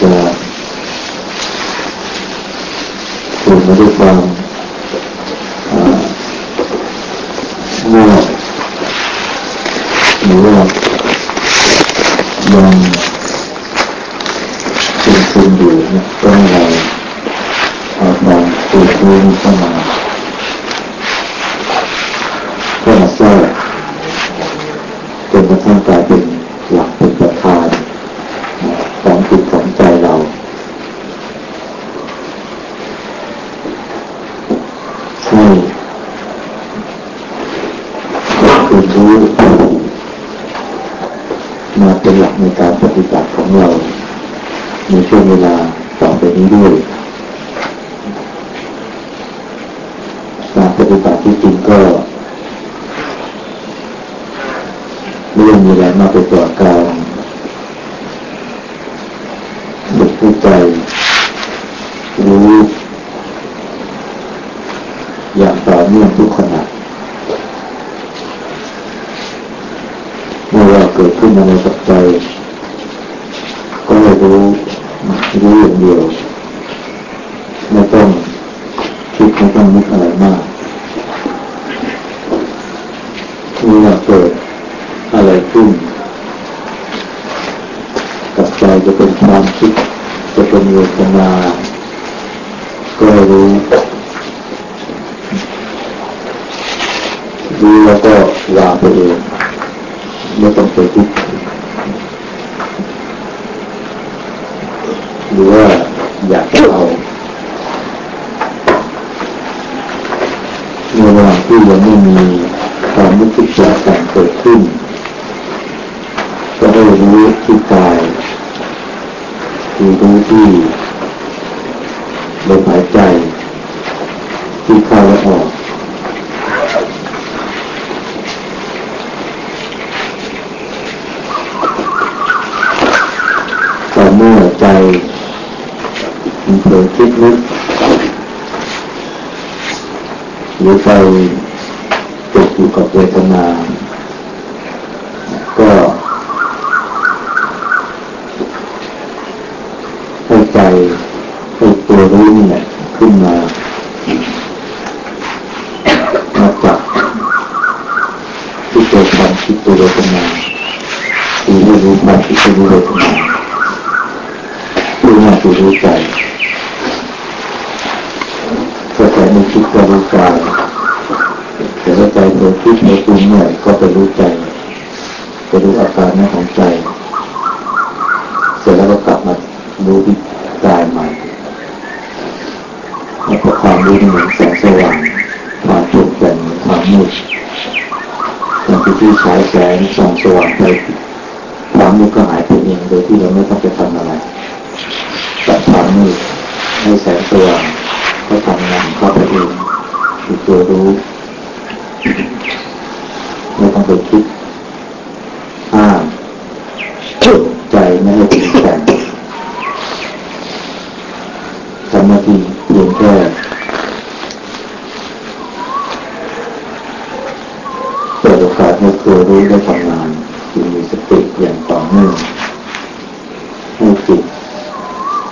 จะถูกมาด้วยความง่วงหรือว่ายังซึมซึมอยู่นะก็ให้เราเอาความตื่นรู้เข้ามาเข้า มาเป็นหลักในการปฏิบัติของเรา ในช่วงเวลาต่อไปนี้ด้วยการปฏิบัติที่จริงก็ไม่ได้มีอะไรมากไปกว่าการ อะไรขึ้นกับใจจะเป็นความคิดจะเป็นเวทนาก็ให้รู้รู้แล้วก็วางไปเองไม่ต้องไปคิดหรือว่าอยากจะเอาในระหว่างที่ยังไม่มีความรู้สึกอยากแต่งเกิดขึ้น ก็ให้รู้ที่กายคือรู้ที่ลมหายใจ ที่เข้าและออกแต่เมื่อ ใจเผลอคิดนึกหรือไปติดอยู่กับเวทนา ก็ให้ใจให้ตัวรู้นี่แหละขึ้นมามาจับที่ตัวความคิดตัวเวทนาคือให้รู้ความคิดตัวเวทนาเพื่อให้ตัวรู้ใจถ้าใจไม่คิดก็รู้กาย แต่ถ้าใจเผลอคิดเผลอปรุงเนี่ยก็ไปรู้ใจไปรู้อาการนั้นของใจ เสร็จแล้วก็กลับมารู้ที่ เปิดโอกาสให้ตัวรู้ได้ทำงานจึงมีสติอย่างต่อเนื่องให้จิต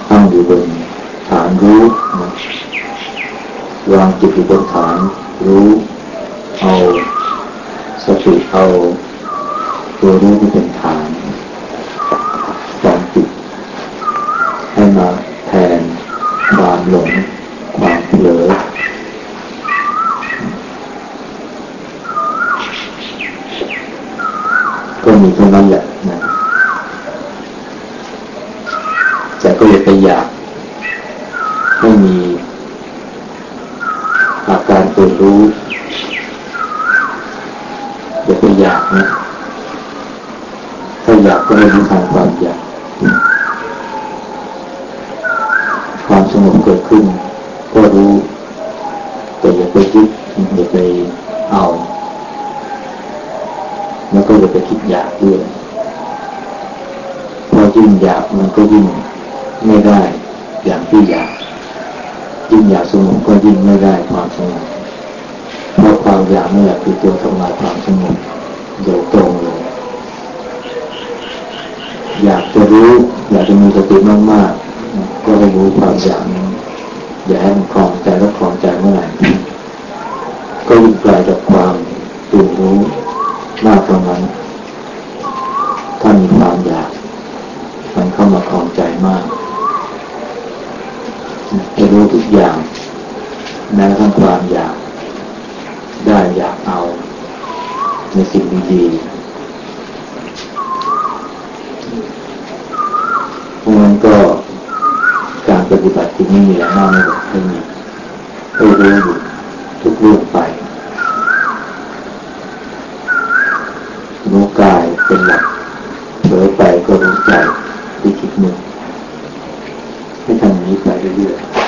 ตั้งอยู่บนฐานรู้นะวางจิตอยู่บนฐานรู้ เอาสติเอาตัวรู้ที่เป อาการตื่นรู้อย่าไปอยากนะถ้าอยากก็ไม่รู้ทางความอยากความสงบเกิดขึ้น ก็รู้แต่อย่าไปยึดอย่าไปเอาแล้วก็อย่าไปคิดอยากด้วยพราะยิ่งอยากมันก็ยิ่งไม่ได้อย่างที่อยาก ยิ่งอยากสงบก็ยิ่งไม่ได้ความสงบเพราะความอยากนี่แหละคือตัวทำลายความสงบโดยตรงเลย อยากจะรู้ อยากจะมีสติมากๆ ก็ให้รู้ความอยากนี้อย่าให้มันคลองใจแล้วคลองใจเมื่อไหร่ก็ยิ่งไกลจากความตื่นรู้มากเท่า ให้ทำอ